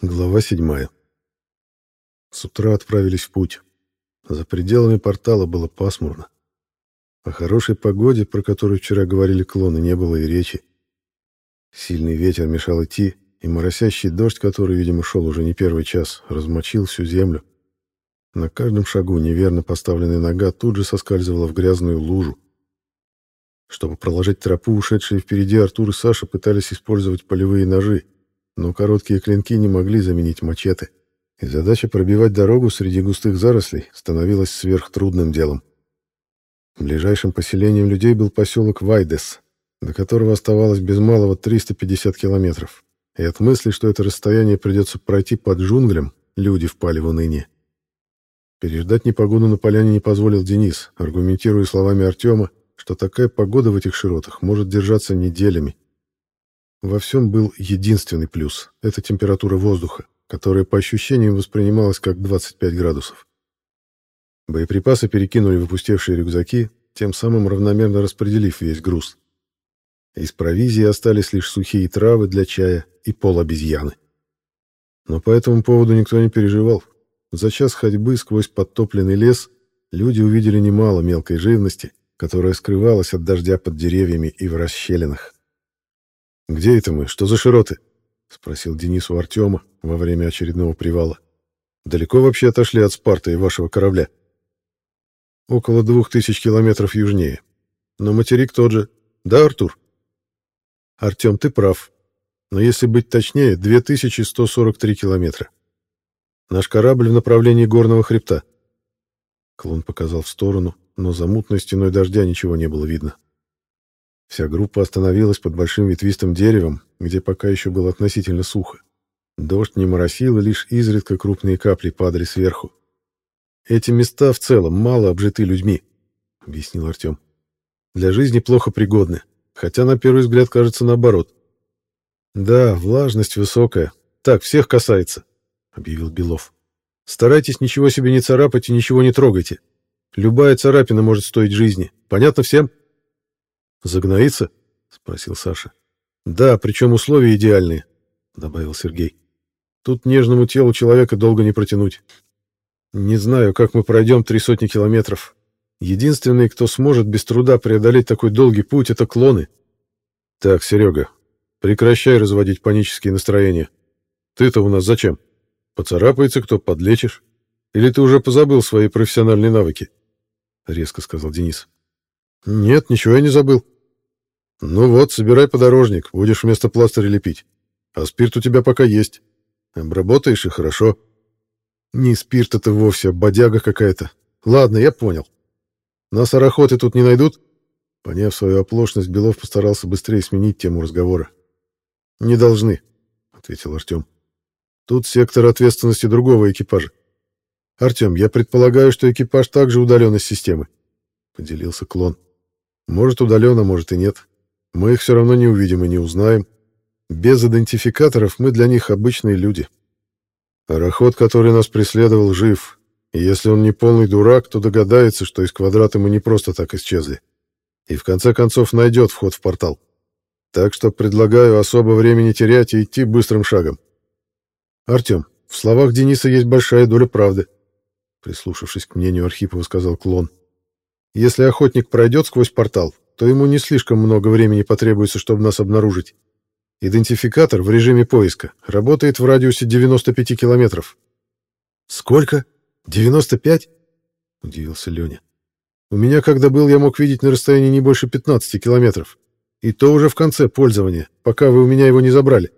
Глава седьмая. С утра отправились в путь. За пределами портала было пасмурно. О хорошей погоде, про которую вчера говорили клоны, не было и речи. Сильный ветер мешал идти, и моросящий дождь, который, видимо, шел уже не первый час, размочил всю землю. На каждом шагу неверно поставленная нога тут же соскальзывала в грязную лужу. Чтобы проложить тропу, ушедшие впереди Артур и Саша пытались использовать полевые ножи, но короткие клинки не могли заменить мачете, и задача пробивать дорогу среди густых зарослей становилась сверхтрудным делом. Ближайшим поселением людей был поселок Вайдес, до которого оставалось без малого 350 километров, и от мысли, что это расстояние придется пройти под джунглям, люди впали в уныние. Переждать непогоду на поляне не позволил Денис, аргументируя словами Артема, что такая погода в этих широтах может держаться неделями, во всем был единственный плюс — это температура воздуха, которая по ощущениям воспринималась как 25 градусов. Боеприпасы перекинули в опустевшие рюкзаки, тем самым равномерно распределив весь груз. Из провизии остались лишь сухие травы для чая и пол обезьяны. Но по этому поводу никто не переживал. За час ходьбы сквозь подтопленный лес люди увидели немало мелкой живности, которая скрывалась от дождя под деревьями и в расщелинах. «Где это мы? Что за широты?» — спросил Денис у Артема во время очередного привала. «Далеко вообще отошли от Спарта и вашего корабля?» «Около двух тысяч километров южнее. Но материк тот же. Да, Артур?» «Артем, ты прав. Но если быть точнее, 2143 километра. Наш корабль в направлении горного хребта». Клон показал в сторону, но за мутной стеной дождя ничего не было видно. Вся группа остановилась под большим ветвистым деревом, где пока еще было относительно сухо. Дождь не моросил, и лишь изредка крупные капли падали сверху. «Эти места в целом мало обжиты людьми», — объяснил Артем. «Для жизни плохо пригодны, хотя на первый взгляд кажется наоборот». «Да, влажность высокая. Так, всех касается», — объявил Белов. «Старайтесь ничего себе не царапать и ничего не трогайте. Любая царапина может стоить жизни. Понятно всем?» «Загноится?» — спросил Саша. «Да, причем условия идеальные», — добавил Сергей. «Тут нежному телу человека долго не протянуть. Не знаю, как мы пройдем три сотни километров. Единственный, кто сможет без труда преодолеть такой долгий путь, — это клоны. Так, Серега, прекращай разводить панические настроения. Ты-то у нас зачем? Поцарапается кто, подлечишь? Или ты уже позабыл свои профессиональные навыки?» — резко сказал Денис. Нет, ничего я не забыл. Ну вот, собирай подорожник, будешь вместо пластыря лепить. А спирт у тебя пока есть. Обработаешь и хорошо. Не спирт это вовсе, а бодяга какая-то. Ладно, я понял. Нас арахоты тут не найдут? Поняв свою оплошность, Белов постарался быстрее сменить тему разговора. «Не должны», — ответил Артем. «Тут сектор ответственности другого экипажа. Артем, я предполагаю, что экипаж также удален из системы», — поделился клон. Может, удаленно, может и нет. Мы их все равно не увидим и не узнаем. Без идентификаторов мы для них обычные люди. Пароход, который нас преследовал, жив. И если он не полный дурак, то догадается, что из квадрата мы не просто так исчезли. И в конце концов найдет вход в портал. Так что предлагаю особо времени терять и идти быстрым шагом. Артем, в словах Дениса есть большая доля правды. Прислушавшись к мнению Архипова, сказал Клон. Если охотник пройдет сквозь портал, то ему не слишком много времени потребуется, чтобы нас обнаружить. Идентификатор в режиме поиска работает в радиусе 95 километров. «Сколько? 95?» — удивился Леня. «У меня, когда был, я мог видеть на расстоянии не больше 15 километров. И то уже в конце пользования, пока вы у меня его не забрали.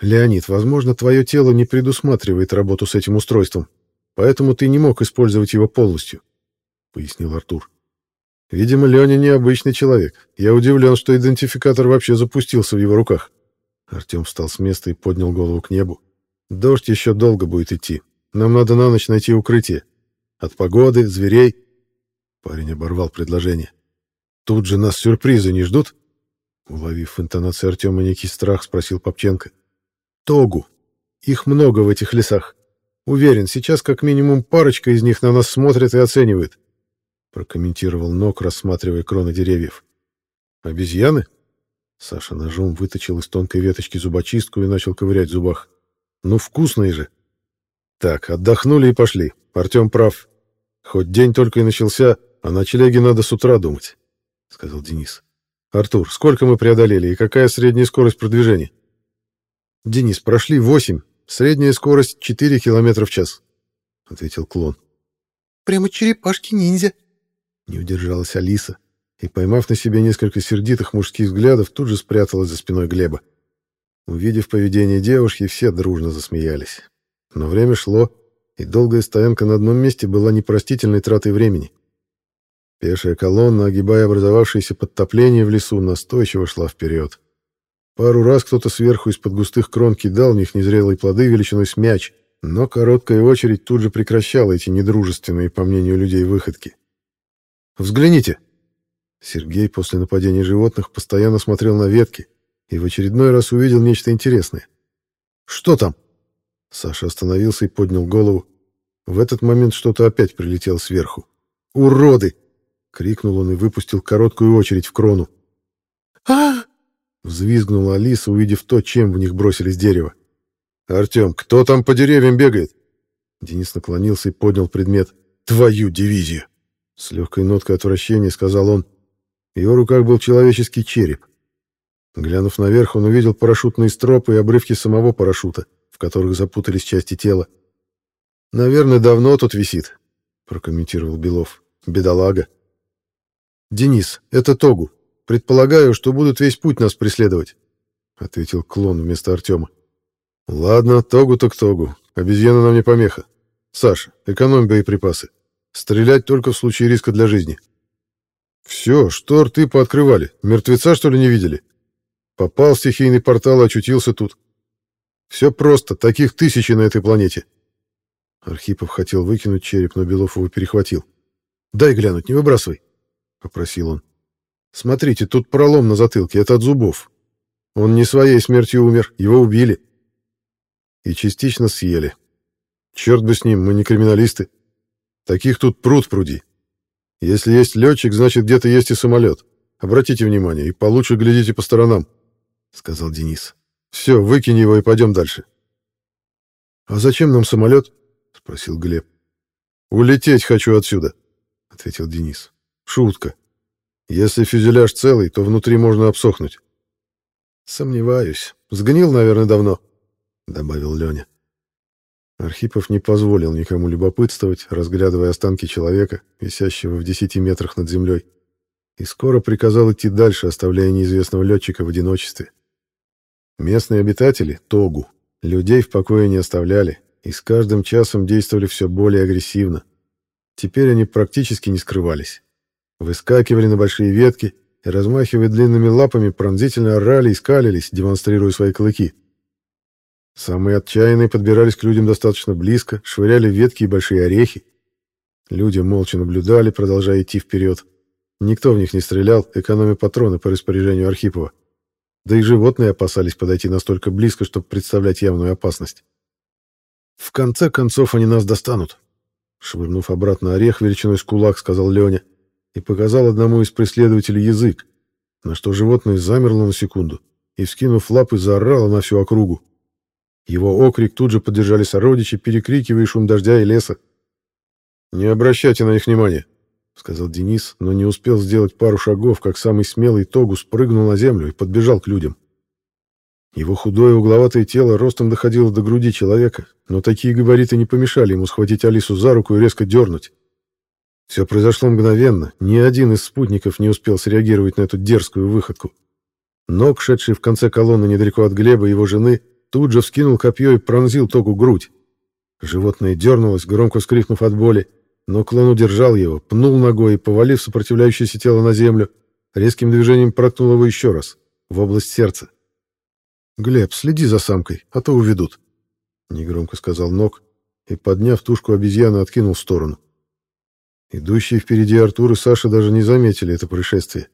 Леонид, возможно, твое тело не предусматривает работу с этим устройством, поэтому ты не мог использовать его полностью. — пояснил Артур. «Видимо, Леня необычный человек. Я удивлен, что идентификатор вообще запустился в его руках». Артем встал с места и поднял голову к небу. «Дождь еще долго будет идти. Нам надо на ночь найти укрытие. От погоды, зверей...» Парень оборвал предложение. «Тут же нас сюрпризы не ждут?» Уловив в интонации Артема некий страх, спросил Попченко. «Тогу. Их много в этих лесах. Уверен, сейчас как минимум парочка из них на нас смотрит и оценивает прокомментировал Нок, рассматривая кроны деревьев. «Обезьяны?» Саша ножом выточил из тонкой веточки зубочистку и начал ковырять в зубах. Ну, вкусные же. Так, отдохнули и пошли. Артем прав. Хоть день только и начался, а на телеге надо с утра думать, — сказал Денис. Артур, сколько мы преодолели и какая средняя скорость продвижения? Денис, прошли восемь. Средняя скорость 4 км в час, — ответил клон. Прямо черепашки-ниндзя, — не удержалась Алиса и, поймав на себе несколько сердитых мужских взглядов, тут же спряталась за спиной Глеба. Увидев поведение девушки, все дружно засмеялись. Но время шло, и долгая стоянка на одном месте была непростительной тратой времени. Пешая колонна, огибая образовавшееся подтопление в лесу, настойчиво шла вперед. Пару раз кто-то сверху из-под густых крон кидал в них незрелые плоды величиной с мяч, но короткая очередь тут же прекращала эти недружественные, по мнению людей, выходки. «Взгляните!» Сергей после нападения животных постоянно смотрел на ветки и в очередной раз увидел нечто интересное. «Что там?» Саша остановился и поднял голову. В этот момент что-то опять прилетело сверху. «Уроды!» — крикнул он и выпустил короткую очередь в крону. а Взвизгнула Алиса, увидев то, чем в них бросились дерево. «Артем, кто там по деревьям бегает?» Денис наклонился и поднял предмет. «Твою дивизию!» С легкой ноткой отвращения сказал он. В его руках был человеческий череп. Глянув наверх, он увидел парашютные стропы и обрывки самого парашюта, в которых запутались части тела. «Наверное, давно тут висит», — прокомментировал Белов. «Бедолага». «Денис, это Тогу. Предполагаю, что будут весь путь нас преследовать», — ответил клон вместо Артема. «Ладно, Тогу так Тогу. Обезьяна нам не помеха. Саша, экономь боеприпасы. Стрелять только в случае риска для жизни». «Все, что рты пооткрывали? Мертвеца, что ли, не видели?» Попал в стихийный портал и очутился тут. Все просто, таких тысячи на этой планете. Архипов хотел выкинуть череп, но Белов его перехватил. «Дай глянуть, не выбрасывай», — попросил он. «Смотрите, тут пролом на затылке, это от зубов. Он не своей смертью умер, его убили. И частично съели. Черт бы с ним, мы не криминалисты. Таких тут пруд пруди. Если есть летчик, значит, где-то есть и самолет. Обратите внимание и получше глядите по сторонам. — сказал Денис. «Все, выкинь его и пойдем дальше». «А зачем нам самолет?» — спросил Глеб. «Улететь хочу отсюда», — ответил Денис. «Шутка. Если фюзеляж целый, то внутри можно обсохнуть». «Сомневаюсь. Сгнил, наверное, давно», — добавил Леня. Архипов не позволил никому любопытствовать, разглядывая останки человека, висящего в десяти метрах над землей, и скоро приказал идти дальше, оставляя неизвестного летчика в одиночестве. Местные обитатели, Тогу, людей в покое не оставляли и с каждым часом действовали все более агрессивно. Теперь они практически не скрывались. Выскакивали на большие ветки и, размахивая длинными лапами, пронзительно орали и скалились, демонстрируя свои клыки. Самые отчаянные подбирались к людям достаточно близко, швыряли ветки и большие орехи. Люди молча наблюдали, продолжая идти вперед. Никто в них не стрелял, экономя патроны по распоряжению Архипова. Да и животные опасались подойти настолько близко, чтобы представлять явную опасность. «В конце концов они нас достанут», — швырнув обратно орех величиной с кулак, сказал Леня и показал одному из преследователей язык, на что животное замерло на секунду и, вскинув лапы, заорало на всю округу. Его окрик тут же поддержали сородичи, перекрикивая шум дождя и леса. «Не обращайте на них внимания», — сказал Денис, но не успел сделать пару шагов, как самый смелый Тогу спрыгнул на землю и подбежал к людям. Его худое угловатое тело ростом доходило до груди человека, но такие габариты не помешали ему схватить Алису за руку и резко дернуть. Все произошло мгновенно, ни один из спутников не успел среагировать на эту дерзкую выходку. Ног, шедший в конце колонны недалеко от Глеба и его жены, тут же вскинул копье и пронзил Тогу грудь. Животное дернулось, громко вскрикнув от боли, но клон удержал его, пнул ногой и, повалив сопротивляющееся тело на землю, резким движением проткнул его еще раз, в область сердца. «Глеб, следи за самкой, а то уведут», — негромко сказал Ног и, подняв тушку обезьяны, откинул в сторону. Идущие впереди Артур и Саша даже не заметили это происшествие.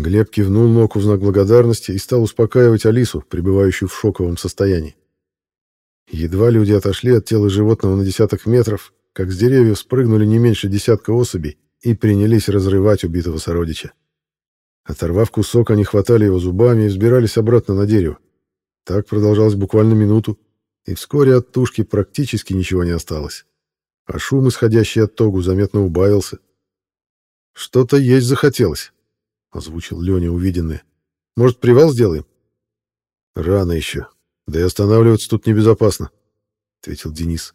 Глеб кивнул Ноку в знак благодарности и стал успокаивать Алису, пребывающую в шоковом состоянии. Едва люди отошли от тела животного на десяток метров, как с деревьев спрыгнули не меньше десятка особей и принялись разрывать убитого сородича. Оторвав кусок, они хватали его зубами и взбирались обратно на дерево. Так продолжалось буквально минуту, и вскоре от тушки практически ничего не осталось. А шум, исходящий от тогу, заметно убавился. «Что-то есть захотелось», — озвучил Леня увиденное. «Может, привал сделаем?» «Рано еще. Да и останавливаться тут небезопасно», — ответил Денис.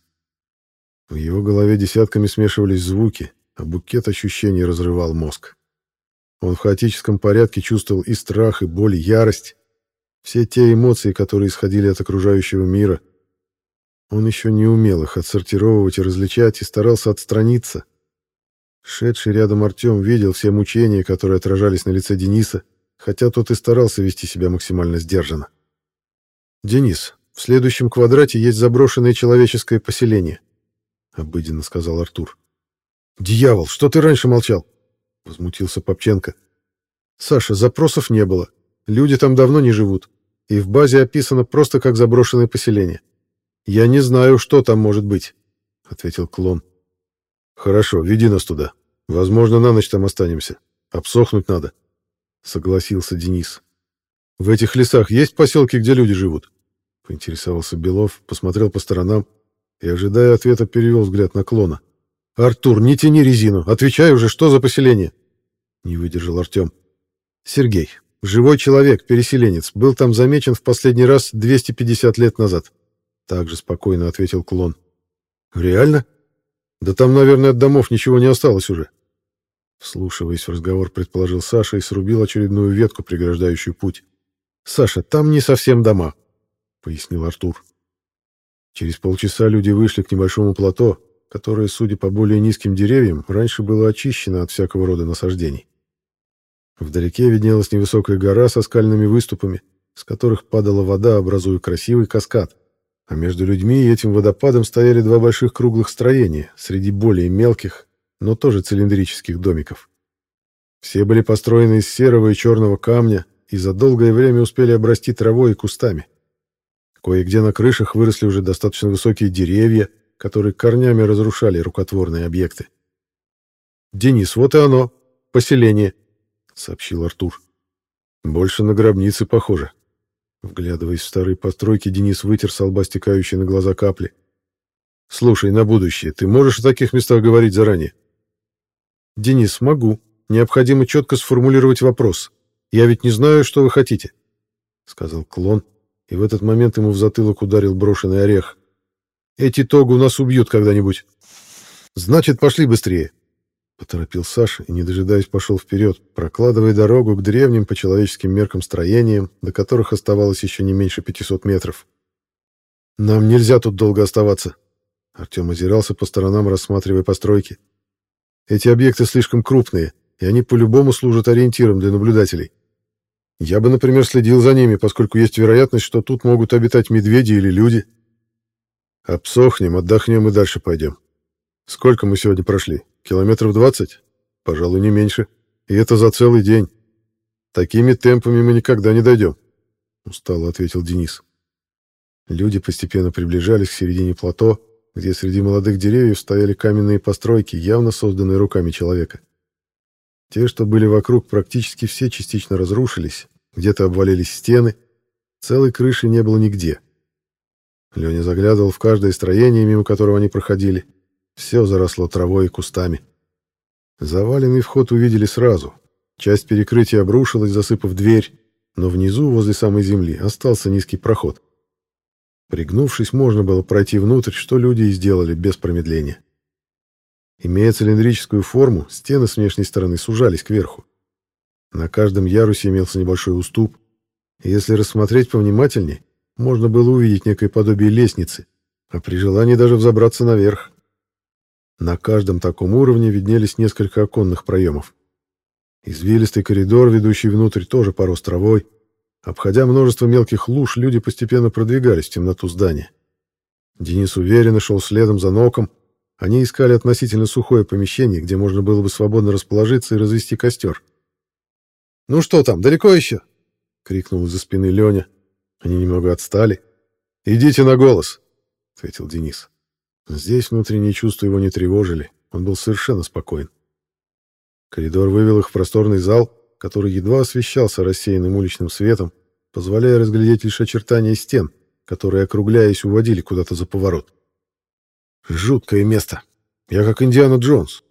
В его голове десятками смешивались звуки, а букет ощущений разрывал мозг. Он в хаотическом порядке чувствовал и страх, и боль, и ярость. Все те эмоции, которые исходили от окружающего мира. Он еще не умел их отсортировывать и различать, и старался отстраниться. Шедший рядом Артем видел все мучения, которые отражались на лице Дениса, хотя тот и старался вести себя максимально сдержанно. «Денис, в следующем квадрате есть заброшенное человеческое поселение», — обыденно сказал Артур. «Дьявол, что ты раньше молчал?» — возмутился Попченко. «Саша, запросов не было. Люди там давно не живут. И в базе описано просто как заброшенное поселение. Я не знаю, что там может быть», — ответил клон. «Хорошо, веди нас туда. Возможно, на ночь там останемся. Обсохнуть надо», — согласился Денис. «В этих лесах есть поселки, где люди живут?» — поинтересовался Белов, посмотрел по сторонам и, ожидая ответа, перевел взгляд на клона. «Артур, не тяни резину. Отвечай уже, что за поселение?» Не выдержал Артем. «Сергей, живой человек, переселенец, был там замечен в последний раз 250 лет назад». Также спокойно ответил клон. «Реально? Да там, наверное, от домов ничего не осталось уже». Вслушиваясь в разговор, предположил Саша и срубил очередную ветку, преграждающую путь. «Саша, там не совсем дома», — пояснил Артур. Через полчаса люди вышли к небольшому плато, которое, судя по более низким деревьям, раньше было очищено от всякого рода насаждений. Вдалеке виднелась невысокая гора со скальными выступами, с которых падала вода, образуя красивый каскад. А между людьми и этим водопадом стояли два больших круглых строения среди более мелких, но тоже цилиндрических домиков. Все были построены из серого и черного камня и за долгое время успели обрасти травой и кустами. Кое-где на крышах выросли уже достаточно высокие деревья, которые корнями разрушали рукотворные объекты. «Денис, вот и оно, поселение», — сообщил Артур. «Больше на гробницы похоже». Вглядываясь в старые постройки, Денис вытер с лба стекающие на глаза капли. «Слушай, на будущее, ты можешь о таких местах говорить заранее?» «Денис, могу. Необходимо четко сформулировать вопрос. Я ведь не знаю, что вы хотите», — сказал клон, и в этот момент ему в затылок ударил брошенный орех. Эти тогу нас убьют когда-нибудь. Значит, пошли быстрее. Поторопил Саша и, не дожидаясь, пошел вперед, прокладывая дорогу к древним по человеческим меркам строениям, до которых оставалось еще не меньше 500 метров. «Нам нельзя тут долго оставаться», — Артем озирался по сторонам, рассматривая постройки. «Эти объекты слишком крупные, и они по-любому служат ориентиром для наблюдателей. Я бы, например, следил за ними, поскольку есть вероятность, что тут могут обитать медведи или люди. Обсохнем, отдохнем и дальше пойдем. Сколько мы сегодня прошли? Километров двадцать? Пожалуй, не меньше. И это за целый день. Такими темпами мы никогда не дойдем. Устало ответил Денис. Люди постепенно приближались к середине плато, где среди молодых деревьев стояли каменные постройки, явно созданные руками человека. Те, что были вокруг, практически все частично разрушились, где-то обвалились стены, целой крыши не было нигде. Леня заглядывал в каждое строение, мимо которого они проходили. Все заросло травой и кустами. Заваленный вход увидели сразу. Часть перекрытия обрушилась, засыпав дверь, но внизу, возле самой земли, остался низкий проход. Пригнувшись, можно было пройти внутрь, что люди и сделали без промедления. Имея цилиндрическую форму, стены с внешней стороны сужались кверху. На каждом ярусе имелся небольшой уступ, и если рассмотреть повнимательнее, можно было увидеть некое подобие лестницы, а при желании даже взобраться наверх. На каждом таком уровне виднелись несколько оконных проемов. Извилистый коридор, ведущий внутрь, тоже порос травой. Обходя множество мелких луж, люди постепенно продвигались в темноту здания. Денис уверенно шел следом за ноком. Они искали относительно сухое помещение, где можно было бы свободно расположиться и развести костер. «Ну что там, далеко еще?» — крикнул из-за спины Леня. Они немного отстали. «Идите на голос», — ответил Денис. Здесь внутренние чувства его не тревожили. Он был совершенно спокоен. Коридор вывел их в просторный зал, который едва освещался рассеянным уличным светом, позволяя разглядеть лишь очертания стен, которые, округляясь, уводили куда-то за поворот. Жуткое место. Я как Индиана Джонс.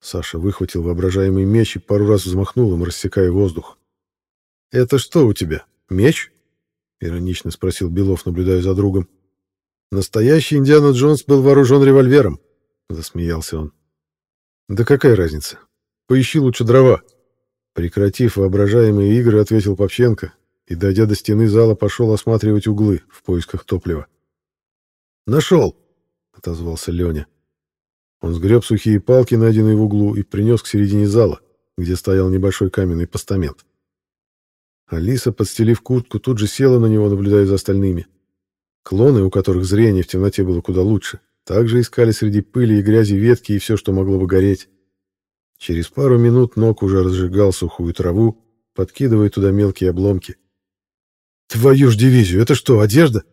Саша выхватил воображаемый меч и пару раз взмахнул им, рассекая воздух. «Это что у тебя? Меч?» — иронично спросил Белов, наблюдая за другом. «Настоящий Индиана Джонс был вооружен револьвером», — засмеялся он. «Да какая разница? Поищи лучше дрова». Прекратив воображаемые игры, ответил Попченко и, дойдя до стены зала, пошел осматривать углы в поисках топлива. «Нашел!» — отозвался Леня. Он сгреб сухие палки, найденные в углу, и принес к середине зала, где стоял небольшой каменный постамент. Алиса, подстелив куртку, тут же села на него, наблюдая за остальными. Клоны, у которых зрение в темноте было куда лучше, также искали среди пыли и грязи ветки и все, что могло бы гореть. Через пару минут Нок уже разжигал сухую траву, подкидывая туда мелкие обломки. «Твою ж дивизию! Это что, одежда?»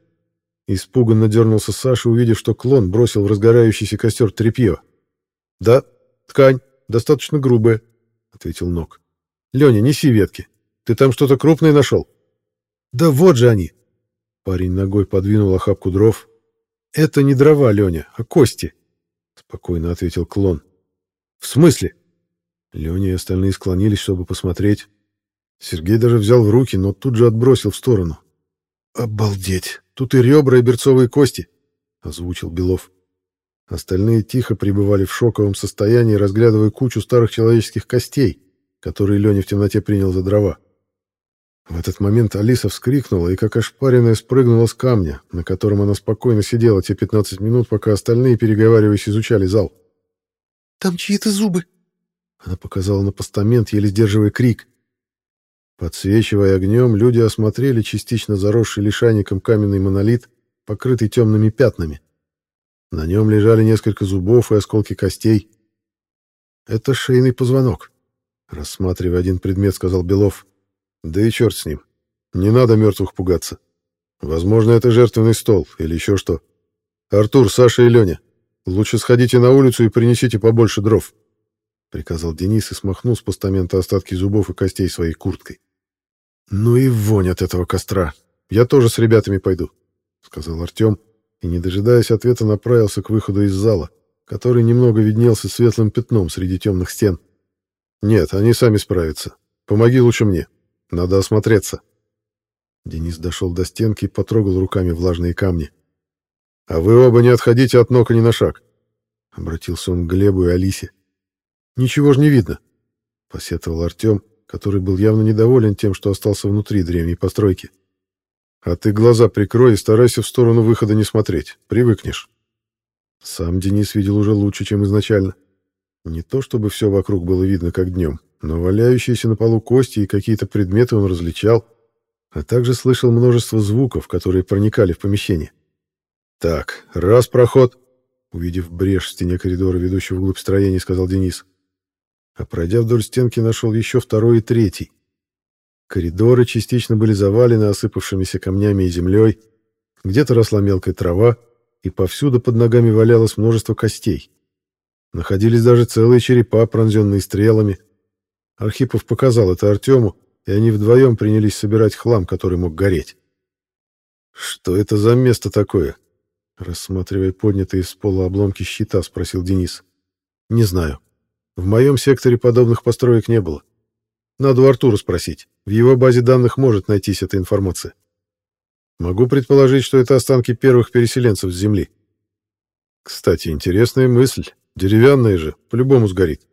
Испуганно дернулся Саша, увидев, что клон бросил в разгорающийся костер тряпье. «Да, ткань, достаточно грубая», — ответил Нок. «Леня, неси ветки. Ты там что-то крупное нашел?» «Да вот же они!» Парень ногой подвинул охапку дров. «Это не дрова, Леня, а кости», — спокойно ответил клон. «В смысле?» Леня и остальные склонились, чтобы посмотреть. Сергей даже взял в руки, но тут же отбросил в сторону. «Обалдеть! Тут и ребра, и берцовые кости!» — озвучил Белов. Остальные тихо пребывали в шоковом состоянии, разглядывая кучу старых человеческих костей, которые Леня в темноте принял за дрова. В этот момент Алиса вскрикнула и, как ошпаренная, спрыгнула с камня, на котором она спокойно сидела те 15 минут, пока остальные, переговариваясь, изучали зал. «Там чьи-то зубы!» Она показала на постамент, еле сдерживая крик. Подсвечивая огнем, люди осмотрели частично заросший лишайником каменный монолит, покрытый темными пятнами. На нем лежали несколько зубов и осколки костей. «Это шейный позвонок», — рассматривая один предмет, сказал Белов. «Да и черт с ним. Не надо мертвых пугаться. Возможно, это жертвенный стол или еще что. Артур, Саша и Леня, лучше сходите на улицу и принесите побольше дров», — приказал Денис и смахнул с постамента остатки зубов и костей своей курткой. «Ну и вонь от этого костра. Я тоже с ребятами пойду», — сказал Артем, и, не дожидаясь ответа, направился к выходу из зала, который немного виднелся светлым пятном среди темных стен. «Нет, они сами справятся. Помоги лучше мне. Надо осмотреться». Денис дошел до стенки и потрогал руками влажные камни. «А вы оба не отходите от Нока ни на шаг», — обратился он к Глебу и Алисе. «Ничего ж не видно», — посетовал Артем, который был явно недоволен тем, что остался внутри древней постройки. «А ты глаза прикрой и старайся в сторону выхода не смотреть. Привыкнешь». Сам Денис видел уже лучше, чем изначально. Не то чтобы все вокруг было видно, как днем, но валяющиеся на полу кости и какие-то предметы он различал, а также слышал множество звуков, которые проникали в помещение. «Так, раз проход», — увидев брешь в стене коридора, ведущего вглубь строения, сказал Денис а пройдя вдоль стенки, нашел еще второй и третий. Коридоры частично были завалены осыпавшимися камнями и землей, где-то росла мелкая трава, и повсюду под ногами валялось множество костей. Находились даже целые черепа, пронзенные стрелами. Архипов показал это Артему, и они вдвоем принялись собирать хлам, который мог гореть. «Что это за место такое?» Рассматривая поднятые с пола обломки щита, спросил Денис. «Не знаю. В моем секторе подобных построек не было. Надо у Артура спросить. В его базе данных может найтись эта информация. Могу предположить, что это останки первых переселенцев с Земли. Кстати, интересная мысль. Деревянная же, по-любому сгорит.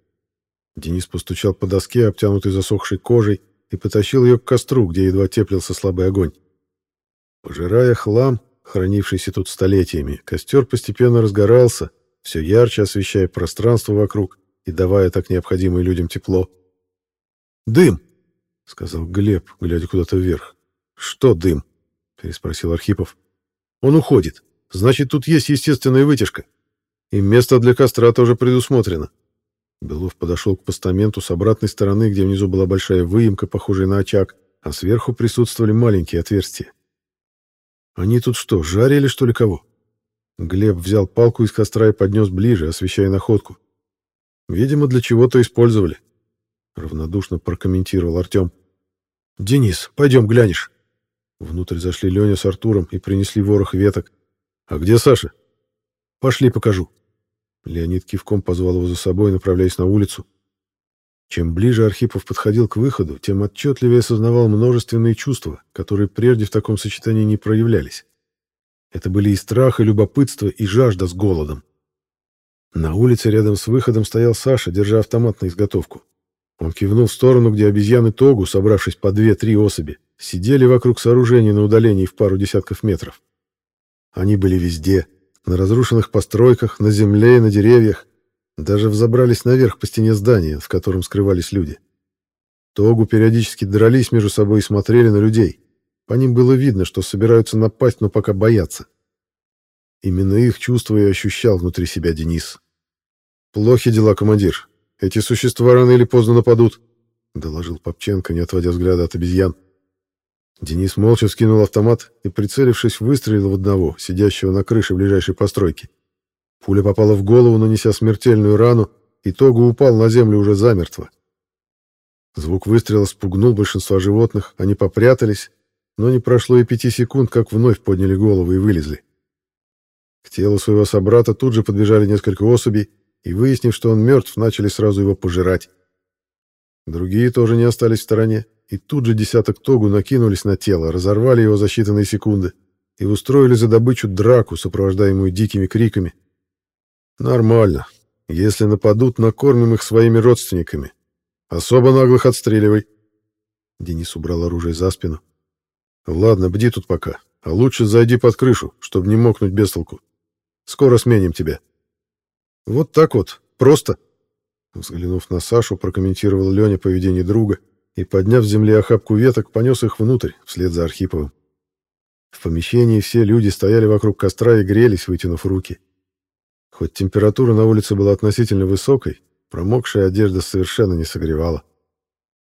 Денис постучал по доске, обтянутой засохшей кожей, и потащил ее к костру, где едва теплился слабый огонь. Пожирая хлам, хранившийся тут столетиями, костер постепенно разгорался, все ярче освещая пространство вокруг и давая так необходимое людям тепло. «Дым!» — сказал Глеб, глядя куда-то вверх. «Что дым?» — переспросил Архипов. «Он уходит. Значит, тут есть естественная вытяжка. И место для костра тоже предусмотрено». Белов подошел к постаменту с обратной стороны, где внизу была большая выемка, похожая на очаг, а сверху присутствовали маленькие отверстия. «Они тут что, жарили, что ли, кого?» Глеб взял палку из костра и поднес ближе, освещая находку. Видимо, для чего-то использовали. Равнодушно прокомментировал Артем. «Денис, пойдем глянешь». Внутрь зашли Леня с Артуром и принесли ворох веток. «А где Саша?» «Пошли, покажу». Леонид кивком позвал его за собой, направляясь на улицу. Чем ближе Архипов подходил к выходу, тем отчетливее осознавал множественные чувства, которые прежде в таком сочетании не проявлялись. Это были и страх, и любопытство, и жажда с голодом. На улице рядом с выходом стоял Саша, держа автомат на изготовку. Он кивнул в сторону, где обезьяны Тогу, собравшись по две-три особи, сидели вокруг сооружения на удалении в пару десятков метров. Они были везде, на разрушенных постройках, на земле и на деревьях, даже взобрались наверх по стене здания, в котором скрывались люди. Тогу периодически дрались между собой и смотрели на людей. По ним было видно, что собираются напасть, но пока боятся. Именно их чувство и ощущал внутри себя Денис. «Плохи дела, командир. Эти существа рано или поздно нападут», — доложил Попченко, не отводя взгляда от обезьян. Денис молча скинул автомат и, прицелившись, выстрелил в одного, сидящего на крыше ближайшей постройки. Пуля попала в голову, нанеся смертельную рану, и Тогу упал на землю уже замертво. Звук выстрела спугнул большинство животных, они попрятались, но не прошло и пяти секунд, как вновь подняли головы и вылезли. К телу своего собрата тут же подбежали несколько особей, и, выяснив, что он мертв, начали сразу его пожирать. Другие тоже не остались в стороне, и тут же десяток тогу накинулись на тело, разорвали его за считанные секунды и устроили за добычу драку, сопровождаемую дикими криками, Нормально. Если нападут, накормим их своими родственниками. Особо наглых отстреливай. Денис убрал оружие за спину. Ладно, бди тут пока. А лучше зайди под крышу, чтобы не мокнуть без толку. Скоро сменим тебя. Вот так вот, просто. Взглянув на Сашу, прокомментировал Леня поведение друга и, подняв с земли охапку веток, понес их внутрь, вслед за Архиповым. В помещении все люди стояли вокруг костра и грелись, вытянув руки. Хоть температура на улице была относительно высокой, промокшая одежда совершенно не согревала.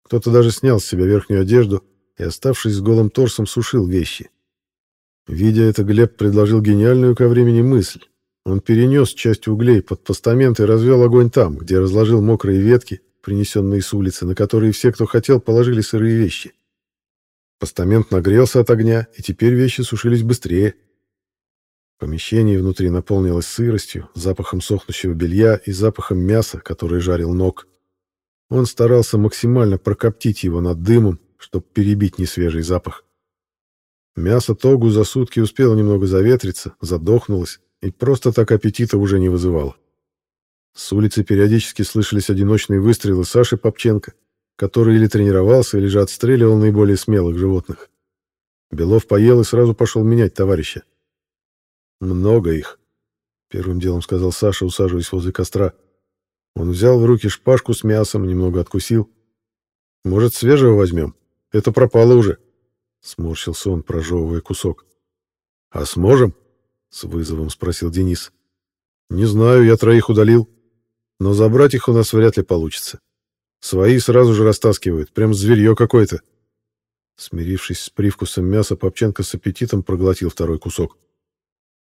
Кто-то даже снял с себя верхнюю одежду и, оставшись с голым торсом, сушил вещи. Видя это, Глеб предложил гениальную ко времени мысль. Он перенес часть углей под постамент и развел огонь там, где разложил мокрые ветки, принесенные с улицы, на которые все, кто хотел, положили сырые вещи. Постамент нагрелся от огня, и теперь вещи сушились быстрее. Помещение внутри наполнилось сыростью, запахом сохнущего белья и запахом мяса, который жарил ног. Он старался максимально прокоптить его над дымом, чтобы перебить несвежий запах. Мясо тогу за сутки успело немного заветриться, задохнулось и просто так аппетита уже не вызывало. С улицы периодически слышались одиночные выстрелы Саши Попченко, который или тренировался, или же отстреливал наиболее смелых животных. Белов поел и сразу пошел менять товарища. «Много их», — первым делом сказал Саша, усаживаясь возле костра. Он взял в руки шпажку с мясом, немного откусил. «Может, свежего возьмем? Это пропало уже», — сморщился он, прожевывая кусок. «А сможем?» — с вызовом спросил Денис. «Не знаю, я троих удалил. Но забрать их у нас вряд ли получится. Свои сразу же растаскивают, прям зверье какое-то». Смирившись с привкусом мяса, Попченко с аппетитом проглотил второй кусок.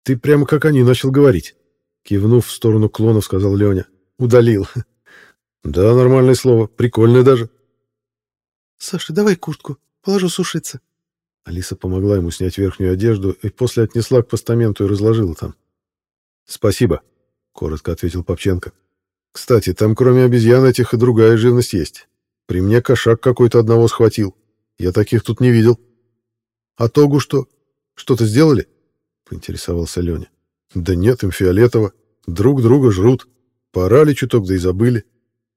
Ты прямо как они начал говорить. Кивнув в сторону клонов, сказал Леня. Удалил. Да, нормальное слово. Прикольное даже. Саша, давай куртку. Положу сушиться. Алиса помогла ему снять верхнюю одежду и после отнесла к постаменту и разложила там. «Спасибо», — коротко ответил Попченко. «Кстати, там кроме обезьян этих и другая живность есть. При мне кошак какой-то одного схватил. Я таких тут не видел». «А тогу что? Что-то сделали?» поинтересовался Леня. Да нет, им фиолетово. Друг друга жрут. Порали чуток, да и забыли.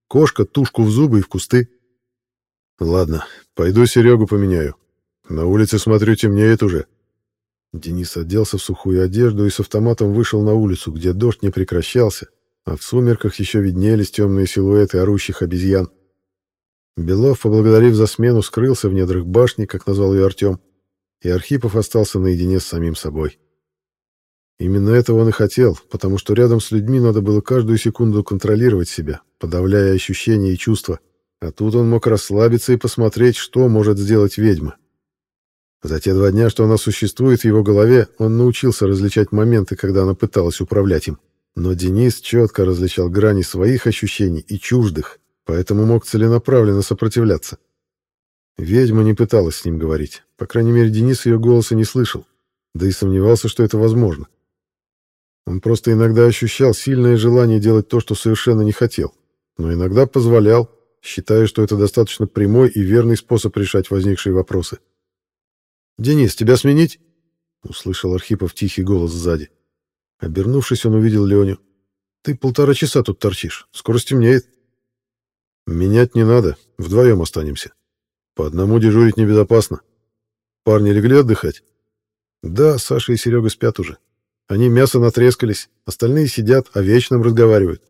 Кошка тушку в зубы и в кусты. Ладно, пойду Серегу поменяю. На улице, смотрю, темнеет уже. Денис оделся в сухую одежду и с автоматом вышел на улицу, где дождь не прекращался, а в сумерках еще виднелись темные силуэты орущих обезьян. Белов, поблагодарив за смену, скрылся в недрах башни, как назвал ее Артем, и Архипов остался наедине с самим собой. Именно этого он и хотел, потому что рядом с людьми надо было каждую секунду контролировать себя, подавляя ощущения и чувства. А тут он мог расслабиться и посмотреть, что может сделать ведьма. За те два дня, что она существует в его голове, он научился различать моменты, когда она пыталась управлять им. Но Денис четко различал грани своих ощущений и чуждых, поэтому мог целенаправленно сопротивляться. Ведьма не пыталась с ним говорить. По крайней мере, Денис ее голоса не слышал, да и сомневался, что это возможно. Он просто иногда ощущал сильное желание делать то, что совершенно не хотел, но иногда позволял, считая, что это достаточно прямой и верный способ решать возникшие вопросы. «Денис, тебя сменить?» — услышал Архипов тихий голос сзади. Обернувшись, он увидел Леню. «Ты полтора часа тут торчишь. Скоро стемнеет». «Менять не надо. Вдвоем останемся. По одному дежурить небезопасно. Парни легли отдыхать?» «Да, Саша и Серега спят уже. Они мясо натрескались, остальные сидят, о вечном разговаривают».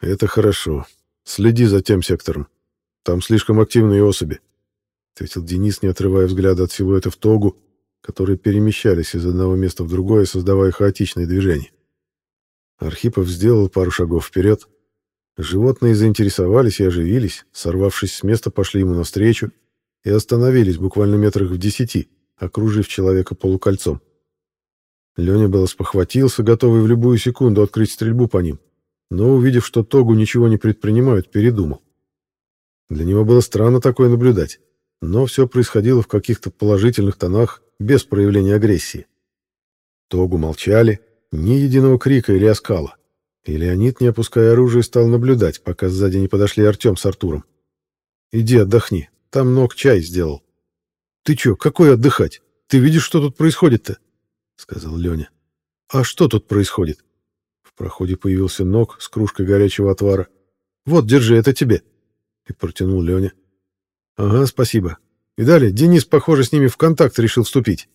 «Это хорошо. Следи за тем сектором. Там слишком активные особи», — ответил Денис, не отрывая взгляда от силуэтов Тогу, которые перемещались из одного места в другое, создавая хаотичное движение. Архипов сделал пару шагов вперед. Животные заинтересовались и оживились, сорвавшись с места, пошли ему навстречу и остановились буквально метрах в десяти, окружив человека полукольцом. Леня было спохватился, готовый в любую секунду открыть стрельбу по ним, но, увидев, что Тогу ничего не предпринимают, передумал. Для него было странно такое наблюдать, но все происходило в каких-то положительных тонах, без проявления агрессии. Тогу молчали, ни единого крика или оскала. И Леонид, не опуская оружие, стал наблюдать, пока сзади не подошли Артем с Артуром. «Иди отдохни, там ног чай сделал». «Ты чё, какой отдыхать? Ты видишь, что тут происходит-то?» — сказал Леня. «А что тут происходит?» В проходе появился ног с кружкой горячего отвара. «Вот, держи, это тебе». И протянул Леня. «Ага, спасибо. И далее Денис, похоже, с ними в контакт решил вступить.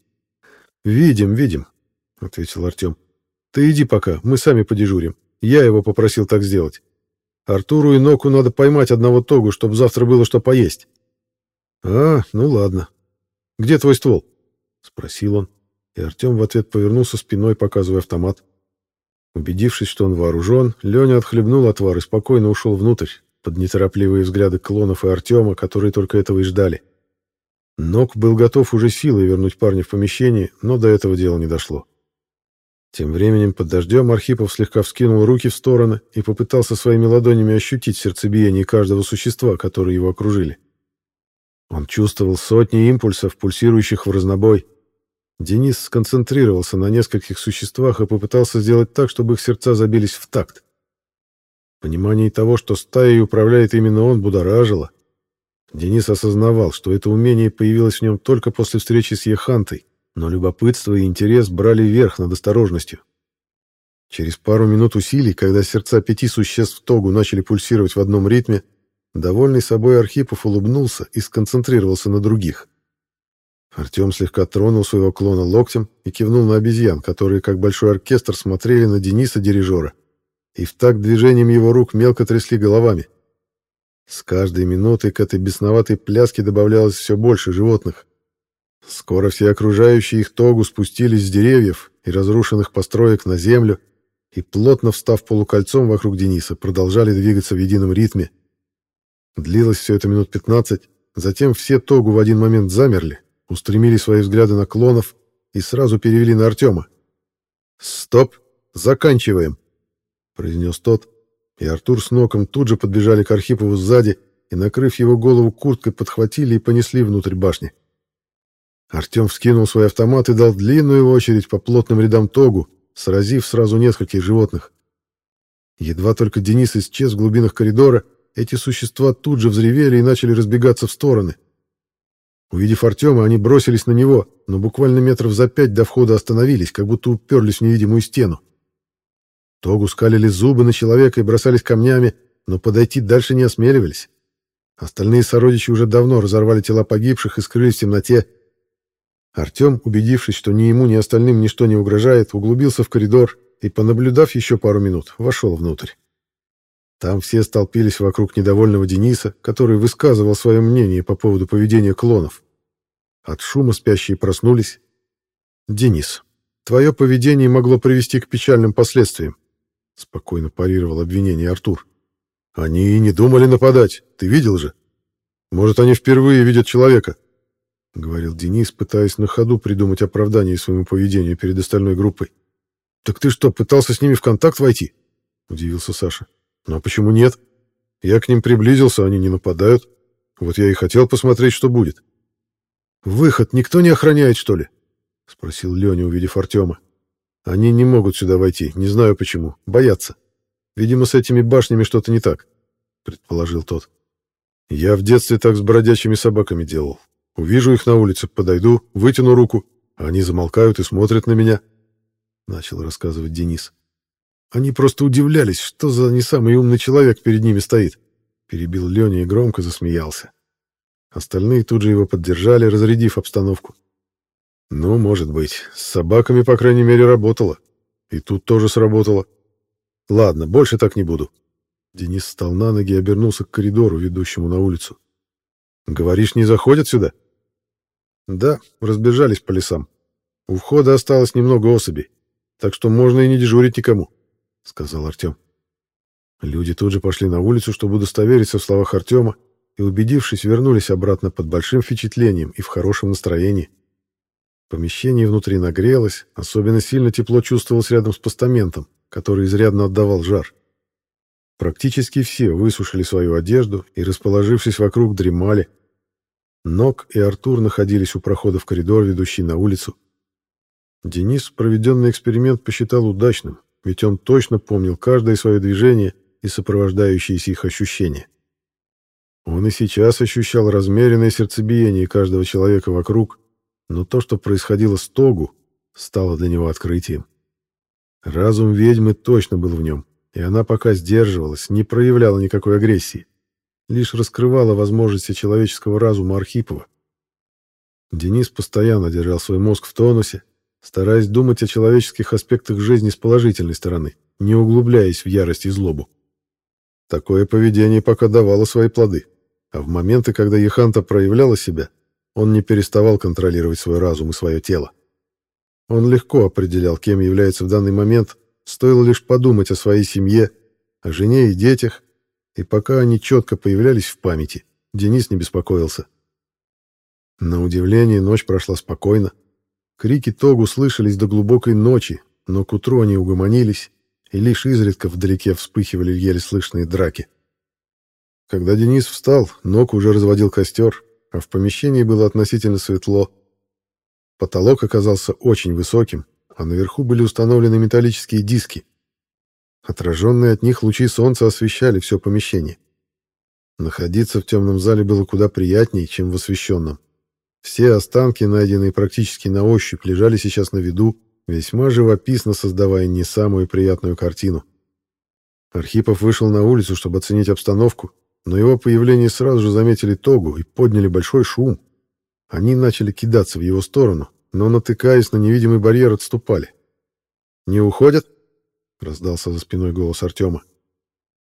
«Видим, видим», — ответил Артем. «Ты иди пока, мы сами подежурим. Я его попросил так сделать. Артуру и Ноку надо поймать одного тогу, чтобы завтра было что поесть». «А, ну ладно. Где твой ствол?» — спросил он, и Артем в ответ повернулся спиной, показывая автомат. Убедившись, что он вооружен, Леня отхлебнул отвар и спокойно ушел внутрь, под неторопливые взгляды клонов и Артема, которые только этого и ждали. — Нок был готов уже силой вернуть парня в помещение, но до этого дела не дошло. Тем временем под дождем Архипов слегка вскинул руки в стороны и попытался своими ладонями ощутить сердцебиение каждого существа, которое его окружили. Он чувствовал сотни импульсов, пульсирующих в разнобой. Денис сконцентрировался на нескольких существах и попытался сделать так, чтобы их сердца забились в такт. Понимание того, что стаей управляет именно он, будоражило, Денис осознавал, что это умение появилось в нем только после встречи с Ехантой, но любопытство и интерес брали верх над осторожностью. Через пару минут усилий, когда сердца пяти существ Тогу начали пульсировать в одном ритме, довольный собой Архипов улыбнулся и сконцентрировался на других. Артем слегка тронул своего клона локтем и кивнул на обезьян, которые, как большой оркестр, смотрели на Дениса-дирижера, и в такт движением его рук мелко трясли головами. С каждой минутой к этой бесноватой пляске добавлялось все больше животных. Скоро все окружающие их тогу спустились с деревьев и разрушенных построек на землю и, плотно встав полукольцом вокруг Дениса, продолжали двигаться в едином ритме. Длилось все это минут пятнадцать, затем все тогу в один момент замерли, устремили свои взгляды на клонов и сразу перевели на Артема. «Стоп! Заканчиваем!» — произнес тот, и Артур с Ноком тут же подбежали к Архипову сзади и, накрыв его голову курткой, подхватили и понесли внутрь башни. Артем вскинул свой автомат и дал длинную очередь по плотным рядам тогу, сразив сразу нескольких животных. Едва только Денис исчез в глубинах коридора, эти существа тут же взревели и начали разбегаться в стороны. Увидев Артема, они бросились на него, но буквально метров за пять до входа остановились, как будто уперлись в невидимую стену. Тогу скалили зубы на человека и бросались камнями, но подойти дальше не осмеливались. Остальные сородичи уже давно разорвали тела погибших и скрылись в темноте. Артем, убедившись, что ни ему, ни остальным ничто не угрожает, углубился в коридор и, понаблюдав еще пару минут, вошел внутрь. Там все столпились вокруг недовольного Дениса, который высказывал свое мнение по поводу поведения клонов. От шума спящие проснулись. «Денис, твое поведение могло привести к печальным последствиям. — спокойно парировал обвинение Артур. «Они и не думали нападать, ты видел же? Может, они впервые видят человека?» — говорил Денис, пытаясь на ходу придумать оправдание своему поведению перед остальной группой. «Так ты что, пытался с ними в контакт войти?» — удивился Саша. «Ну а почему нет? Я к ним приблизился, они не нападают. Вот я и хотел посмотреть, что будет. «Выход никто не охраняет, что ли?» — спросил Леня, увидев Артема. «Они не могут сюда войти, не знаю почему. Боятся. Видимо, с этими башнями что-то не так», — предположил тот. «Я в детстве так с бродячими собаками делал. Увижу их на улице, подойду, вытяну руку, они замолкают и смотрят на меня», — начал рассказывать Денис. «Они просто удивлялись, что за не самый умный человек перед ними стоит», — перебил Леня и громко засмеялся. Остальные тут же его поддержали, разрядив обстановку. Ну, может быть. С собаками, по крайней мере, работало. И тут тоже сработало. Ладно, больше так не буду. Денис встал на ноги и обернулся к коридору, ведущему на улицу. Говоришь, не заходят сюда? Да, разбежались по лесам. У входа осталось немного особей, так что можно и не дежурить никому, сказал Артем. Люди тут же пошли на улицу, чтобы удостовериться в словах Артема, и, убедившись, вернулись обратно под большим впечатлением и в хорошем настроении. Помещение внутри нагрелось, особенно сильно тепло чувствовалось рядом с постаментом, который изрядно отдавал жар. Практически все высушили свою одежду и, расположившись вокруг, дремали. Нок и Артур находились у прохода в коридор, ведущий на улицу. Денис проведенный эксперимент посчитал удачным, ведь он точно помнил каждое свое движение и сопровождающиеся их ощущения. Он и сейчас ощущал размеренное сердцебиение каждого человека вокруг, но то, что происходило с Тогу, стало для него открытием. Разум ведьмы точно был в нем, и она пока сдерживалась, не проявляла никакой агрессии, лишь раскрывала возможности человеческого разума Архипова. Денис постоянно держал свой мозг в тонусе, стараясь думать о человеческих аспектах жизни с положительной стороны, не углубляясь в ярость и злобу. Такое поведение пока давало свои плоды, а в моменты, когда Еханта проявляла себя, он не переставал контролировать свой разум и свое тело. Он легко определял, кем является в данный момент, стоило лишь подумать о своей семье, о жене и детях, и пока они четко появлялись в памяти, Денис не беспокоился. На удивление, ночь прошла спокойно. Крики Тогу слышались до глубокой ночи, но к утру они угомонились, и лишь изредка вдалеке вспыхивали еле слышные драки. Когда Денис встал, Нок уже разводил костер, а в помещении было относительно светло. Потолок оказался очень высоким, а наверху были установлены металлические диски. Отраженные от них лучи солнца освещали все помещение. Находиться в темном зале было куда приятнее, чем в освещенном. Все останки, найденные практически на ощупь, лежали сейчас на виду, весьма живописно создавая не самую приятную картину. Архипов вышел на улицу, чтобы оценить обстановку, но его появление сразу же заметили Тогу и подняли большой шум. Они начали кидаться в его сторону, но, натыкаясь на невидимый барьер, отступали. «Не уходят?» — раздался за спиной голос Артема.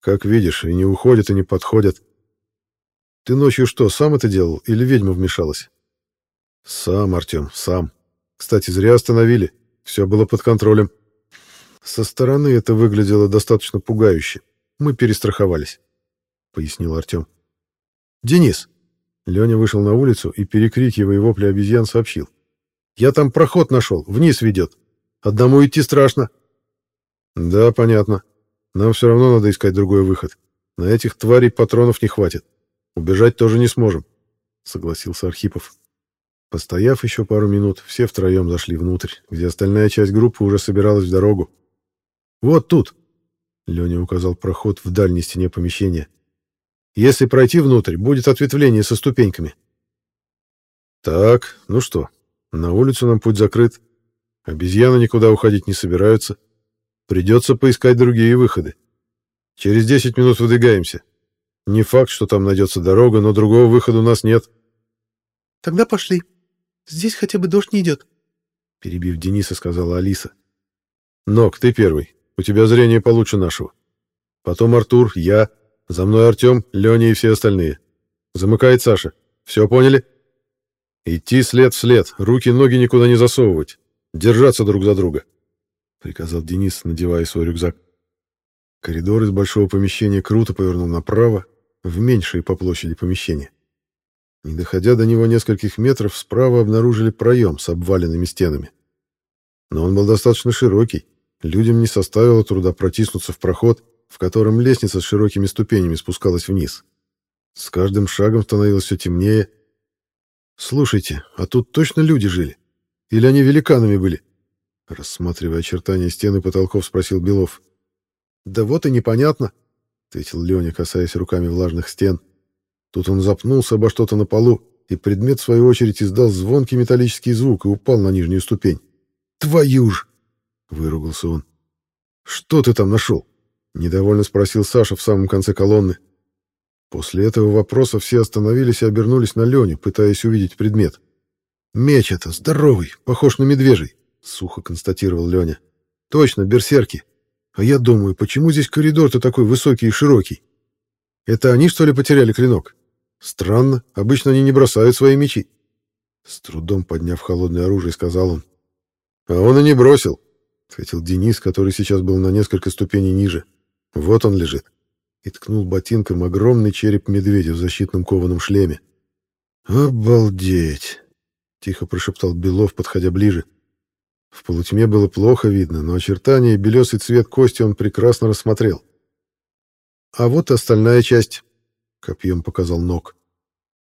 «Как видишь, и не уходят, и не подходят. Ты ночью что, сам это делал или ведьма вмешалась?» «Сам, Артем, сам. Кстати, зря остановили. Все было под контролем. Со стороны это выглядело достаточно пугающе. Мы перестраховались». — пояснил Артем. «Денис!» Леня вышел на улицу и, перекрикивая вопли обезьян, сообщил. «Я там проход нашел, вниз ведет. Одному идти страшно». «Да, понятно. Нам все равно надо искать другой выход. На этих тварей патронов не хватит. Убежать тоже не сможем», — согласился Архипов. Постояв еще пару минут, все втроем зашли внутрь, где остальная часть группы уже собиралась в дорогу. «Вот тут!» — Леня указал проход в дальней стене помещения. Если пройти внутрь, будет ответвление со ступеньками. Так, ну что, на улицу нам путь закрыт. Обезьяны никуда уходить не собираются. Придется поискать другие выходы. Через 10 минут выдвигаемся. Не факт, что там найдется дорога, но другого выхода у нас нет. Тогда пошли. Здесь хотя бы дождь не идет. Перебив Дениса, сказала Алиса. Нок, ты первый. У тебя зрение получше нашего. Потом Артур, я, за мной Артем, Леня и все остальные. Замыкает Саша. Все поняли? Идти след в след, руки-ноги никуда не засовывать. Держаться друг за друга. Приказал Денис, надевая свой рюкзак. Коридор из большого помещения круто повернул направо, в меньшее по площади помещение. Не доходя до него нескольких метров, справа обнаружили проем с обваленными стенами. Но он был достаточно широкий, людям не составило труда протиснуться в проход, в котором лестница с широкими ступенями спускалась вниз. С каждым шагом становилось все темнее. «Слушайте, а тут точно люди жили? Или они великанами были?» Рассматривая очертания стены потолков, спросил Белов. «Да вот и непонятно», — ответил Леня, касаясь руками влажных стен. Тут он запнулся обо что-то на полу, и предмет, в свою очередь, издал звонкий металлический звук и упал на нижнюю ступень. «Твою ж!» — выругался он. «Что ты там нашел?» — недовольно спросил Саша в самом конце колонны. После этого вопроса все остановились и обернулись на Леню, пытаясь увидеть предмет. «Меч это, здоровый, похож на медвежий», — сухо констатировал Леня. «Точно, берсерки. А я думаю, почему здесь коридор-то такой высокий и широкий? Это они, что ли, потеряли клинок? Странно, обычно они не бросают свои мечи». С трудом подняв холодное оружие, сказал он. «А он и не бросил», — ответил Денис, который сейчас был на несколько ступеней ниже. «Вот он лежит» и ткнул ботинком огромный череп медведя в защитном кованом шлеме. «Обалдеть!» — тихо прошептал Белов, подходя ближе. В полутьме было плохо видно, но очертания и белесый цвет кости он прекрасно рассмотрел. «А вот остальная часть», — копьем показал ног.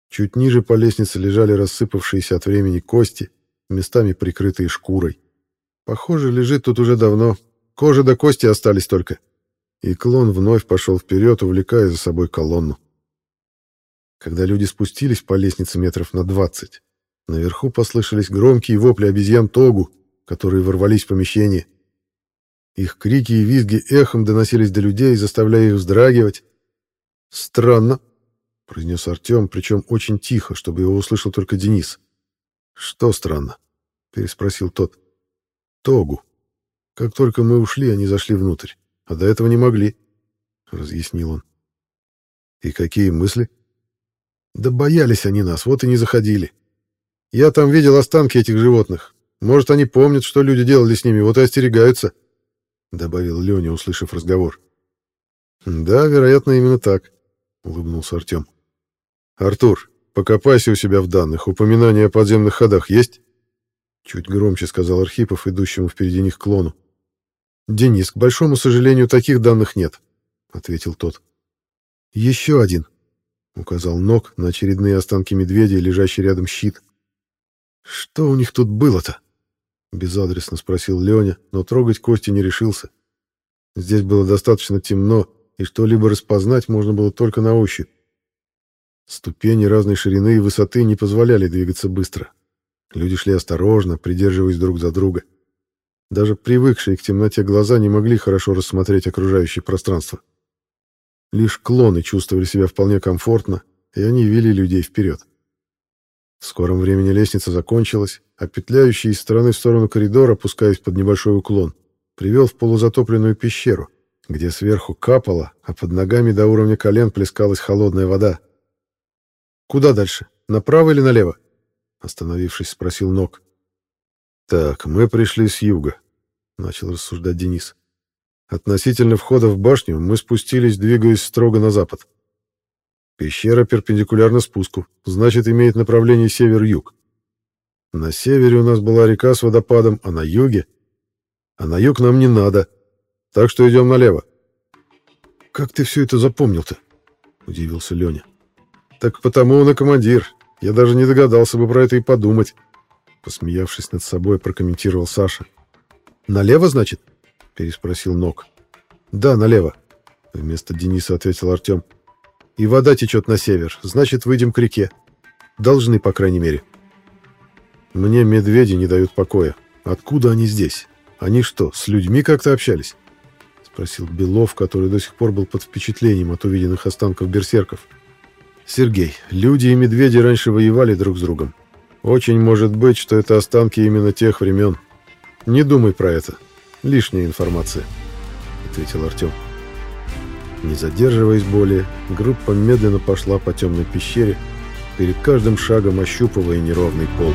Чуть ниже по лестнице лежали рассыпавшиеся от времени кости, местами прикрытые шкурой. Похоже, лежит тут уже давно. Кожа до кости остались только и клон вновь пошел вперед, увлекая за собой колонну. Когда люди спустились по лестнице метров на двадцать, наверху послышались громкие вопли обезьян Тогу, которые ворвались в помещение. Их крики и визги эхом доносились до людей, заставляя их вздрагивать. «Странно», — произнес Артем, причем очень тихо, чтобы его услышал только Денис. «Что странно?» — переспросил тот. «Тогу. Как только мы ушли, они зашли внутрь а до этого не могли», — разъяснил он. «И какие мысли?» «Да боялись они нас, вот и не заходили. Я там видел останки этих животных. Может, они помнят, что люди делали с ними, вот и остерегаются», — добавил Леня, услышав разговор. «Да, вероятно, именно так», — улыбнулся Артем. «Артур, покопайся у себя в данных. Упоминания о подземных ходах есть?» Чуть громче сказал Архипов, идущему впереди них клону. «Денис, к большому сожалению, таких данных нет», — ответил тот. «Еще один», — указал Ног на очередные останки медведя, лежащий рядом щит. «Что у них тут было-то?» — безадресно спросил Леня, но трогать кости не решился. Здесь было достаточно темно, и что-либо распознать можно было только на ощупь. Ступени разной ширины и высоты не позволяли двигаться быстро. Люди шли осторожно, придерживаясь друг за друга. — даже привыкшие к темноте глаза не могли хорошо рассмотреть окружающее пространство. Лишь клоны чувствовали себя вполне комфортно, и они вели людей вперед. В скором времени лестница закончилась, а петляющий из стороны в сторону коридора, опускаясь под небольшой уклон, привел в полузатопленную пещеру, где сверху капало, а под ногами до уровня колен плескалась холодная вода. «Куда дальше? Направо или налево?» Остановившись, спросил Нок. «Так, мы пришли с юга», — начал рассуждать Денис. «Относительно входа в башню мы спустились, двигаясь строго на запад. Пещера перпендикулярна спуску, значит, имеет направление север-юг. На севере у нас была река с водопадом, а на юге... А на юг нам не надо, так что идем налево». «Как ты все это запомнил-то?» — удивился Леня. «Так потому он и командир. Я даже не догадался бы про это и подумать». Посмеявшись над собой, прокомментировал Саша. «Налево, значит?» — переспросил Нок. «Да, налево», — вместо Дениса ответил Артем. «И вода течет на север, значит, выйдем к реке. Должны, по крайней мере». «Мне медведи не дают покоя. Откуда они здесь? Они что, с людьми как-то общались?» — спросил Белов, который до сих пор был под впечатлением от увиденных останков берсерков. «Сергей, люди и медведи раньше воевали друг с другом. Очень может быть, что это останки именно тех времен. Не думай про это. Лишняя информация, ответил Артем. Не задерживаясь более, группа медленно пошла по темной пещере, перед каждым шагом ощупывая неровный пол.